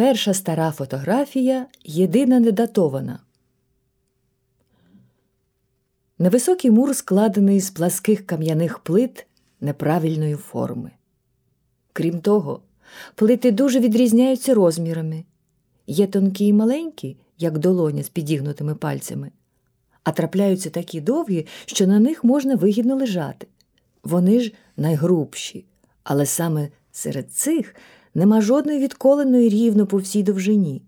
Перша стара фотографія єдина недатована. Невисокий мур складений з пласких кам'яних плит неправильної форми. Крім того, плити дуже відрізняються розмірами. Є тонкі і маленькі, як долоня з підігнутими пальцями, а трапляються такі довгі, що на них можна вигідно лежати. Вони ж найгрубші, але саме серед цих нема жодної відколеної рівно по всій довжині.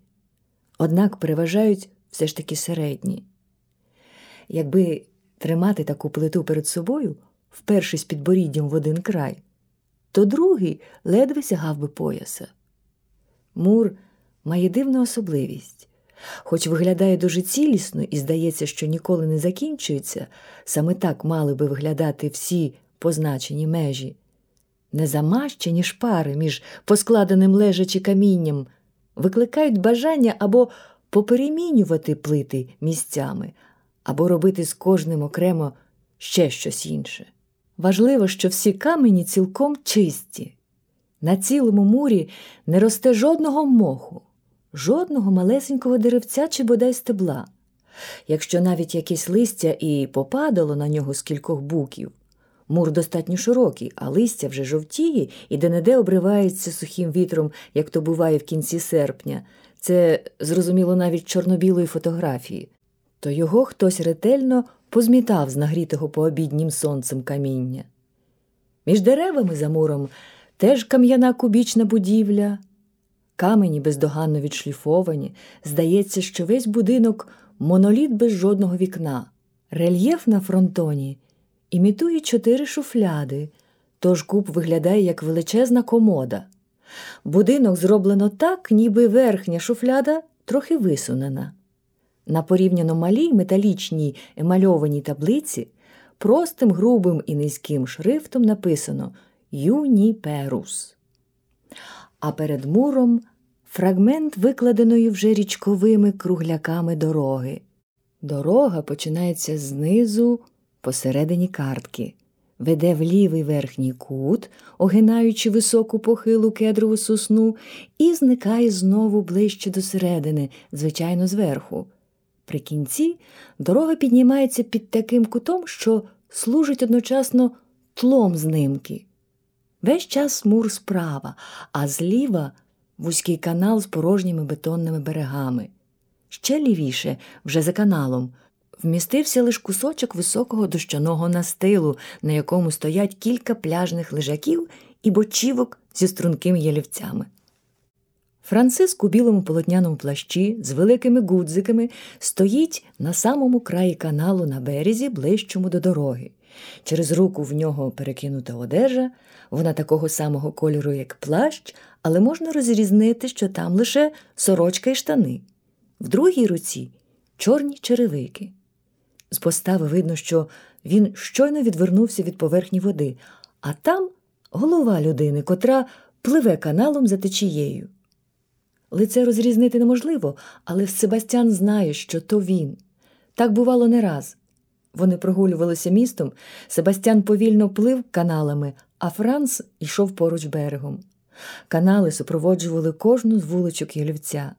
Однак переважають все ж таки середні. Якби тримати таку плиту перед собою, впершись підборіддям в один край, то другий ледве сягав би пояса. Мур має дивну особливість. Хоч виглядає дуже цілісно і здається, що ніколи не закінчується, саме так мали би виглядати всі позначені межі. Незамащені шпари між поскладеним лежачі камінням викликають бажання або поперемінювати плити місцями, або робити з кожним окремо ще щось інше. Важливо, що всі камені цілком чисті. На цілому мурі не росте жодного моху, жодного малесенького деревця чи бодай стебла. Якщо навіть якесь листя і попадало на нього з кількох буків, мур достатньо широкий, а листя вже жовтіє і де-не-де обривається сухим вітром, як то буває в кінці серпня. Це зрозуміло навіть чорно-білої фотографії, то його хтось ретельно позмітав з нагрітого пообіднім сонцем каміння. Між деревами за муром теж кам'яна кубічна будівля, камені бездоганно відшліфовані. Здається, що весь будинок моноліт без жодного вікна, рельєф на фронтоні імітує чотири шуфляди, тож куб виглядає як величезна комода. Будинок зроблено так, ніби верхня шуфляда трохи висунена. На порівняно малій металічній емальованій таблиці простим грубим і низьким шрифтом написано Юніперус. А перед муром фрагмент викладеної вже річковими кругляками дороги. Дорога починається знизу посередині картки, веде в лівий верхній кут, огинаючи високу похилу кедрову сосну, і зникає знову ближче до середини, звичайно, зверху. При кінці дорога піднімається під таким кутом, що служить одночасно тлом знимки. Весь час мур справа, а зліва вузький канал з порожніми бетонними берегами. Ще лівіше, вже за каналом, вмістився лиш кусочок високого дощаного настилу, на якому стоять кілька пляжних лежаків і бочівок зі стрункими ялівцями. Франциск у білому полотняному плащі з великими гудзиками стоїть на самому краї каналу на березі, ближчому до дороги. Через руку в нього перекинута одежа, вона такого самого кольору, як плащ, але можна розрізнити, що там лише сорочка і штани. В другій руці чорні черевики. З постави видно, що він щойно відвернувся від поверхні води, а там голова людини, котра пливе каналом за течією. Лице розрізнити неможливо, але Себастьян знає, що то він. Так бувало не раз. Вони прогулювалися містом, Себастьян повільно плив каналами, а Франц йшов поруч берегом. Канали супроводжували кожну з вуличок ялівця.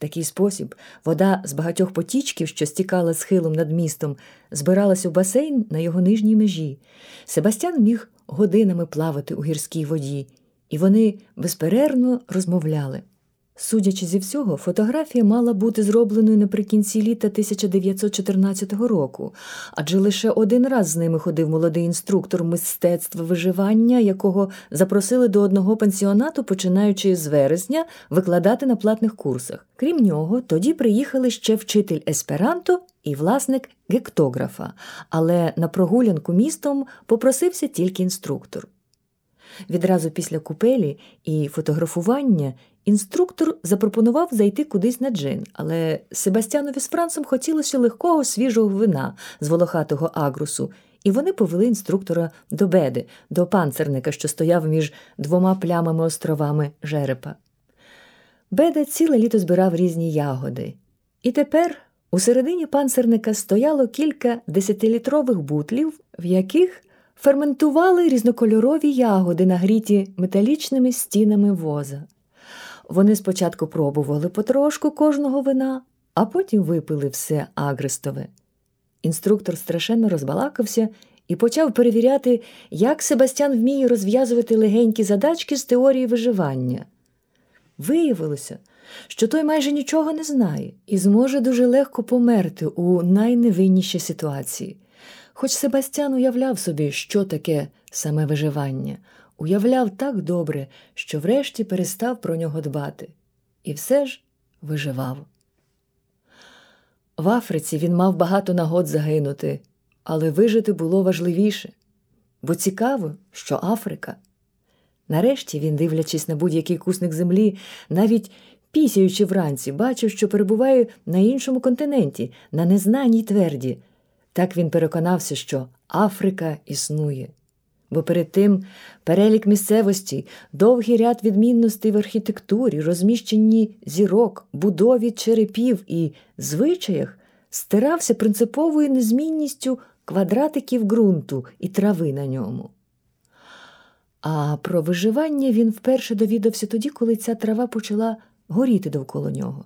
Такий спосіб вода з багатьох потічків, що стікала схилом над містом, збиралась у басейн на його нижній межі. Себастьян міг годинами плавати у гірській воді, і вони безперервно розмовляли. Судячи зі всього, фотографія мала бути зробленою наприкінці літа 1914 року, адже лише один раз з ними ходив молодий інструктор мистецтва виживання, якого запросили до одного пансіонату, починаючи з вересня, викладати на платних курсах. Крім нього, тоді приїхали ще вчитель есперанто і власник гектографа, але на прогулянку містом попросився тільки інструктор. Відразу після купелі і фотографування інструктор запропонував зайти кудись на джин, але Себастьянові з Францем хотілося легкого свіжого вина з волохатого агрусу, і вони повели інструктора до беди, до панцерника, що стояв між двома плямами островами жерепа. Беда ціле літо збирав різні ягоди. І тепер у середині панцерника стояло кілька десятилітрових бутлів, в яких ферментували різнокольорові ягоди, нагріті металічними стінами воза. Вони спочатку пробували потрошку кожного вина, а потім випили все агрестове. Інструктор страшенно розбалакався і почав перевіряти, як Себастьян вміє розв'язувати легенькі задачки з теорії виживання. Виявилося, що той майже нічого не знає і зможе дуже легко померти у найневиннішій ситуації. Хоч Себастьян уявляв собі, що таке саме виживання, уявляв так добре, що врешті перестав про нього дбати, і все ж виживав. В Африці він мав багато нагод загинути, але вижити було важливіше, бо цікаво, що Африка. Нарешті він, дивлячись на будь-який кусник землі, навіть пісяючи вранці, бачив, що перебуває на іншому континенті, на незнаній тверді. Так він переконався, що Африка існує. Бо перед тим перелік місцевості, довгий ряд відмінностей в архітектурі, розміщенні зірок, будові черепів і звичаях стирався принциповою незмінністю квадратиків ґрунту і трави на ньому. А про виживання він вперше довідався тоді, коли ця трава почала горіти довкола нього.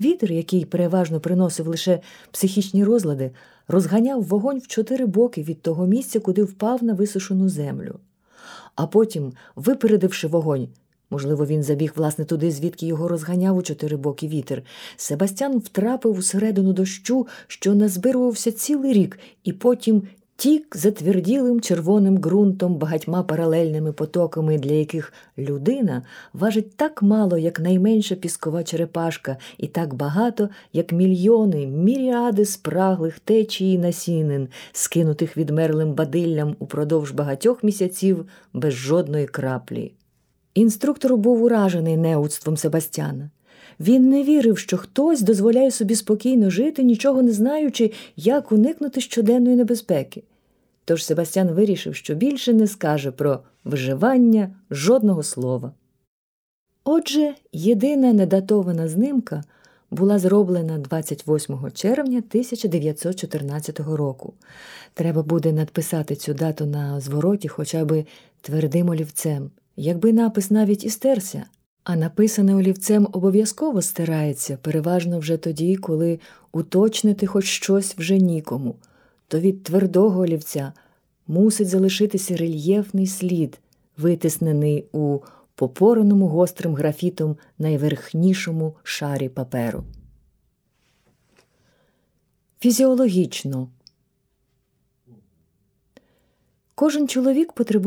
Вітер, який переважно приносив лише психічні розлади, розганяв вогонь в чотири боки від того місця, куди впав на висушену землю. А потім, випередивши вогонь, можливо, він забіг власне туди, звідки його розганяв у чотири боки вітер, Себастьян втрапив усередину дощу, що назбирувався цілий рік, і потім тік затверділим червоним ґрунтом багатьма паралельними потоками, для яких людина важить так мало, як найменша піскова черепашка, і так багато, як мільйони, міріади спраглих течій насінин, скинутих відмерлим бадиллям упродовж багатьох місяців без жодної краплі. Інструктор був уражений неудством Себастьяна. Він не вірив, що хтось дозволяє собі спокійно жити, нічого не знаючи, як уникнути щоденної небезпеки. Тож Себастьян вирішив, що більше не скаже про виживання жодного слова. Отже, єдина недатована знимка була зроблена 28 червня 1914 року. Треба буде надписати цю дату на звороті хоча б твердим олівцем. Якби напис навіть і стерся, а написане олівцем обов'язково стирається, переважно вже тоді, коли уточнити хоч щось вже нікому, то від твердого олівця мусить залишитися рельєфний слід, витиснений у попораному гострим графітом найверхнішому шарі паперу. Фізіологічно кожен чоловік потребує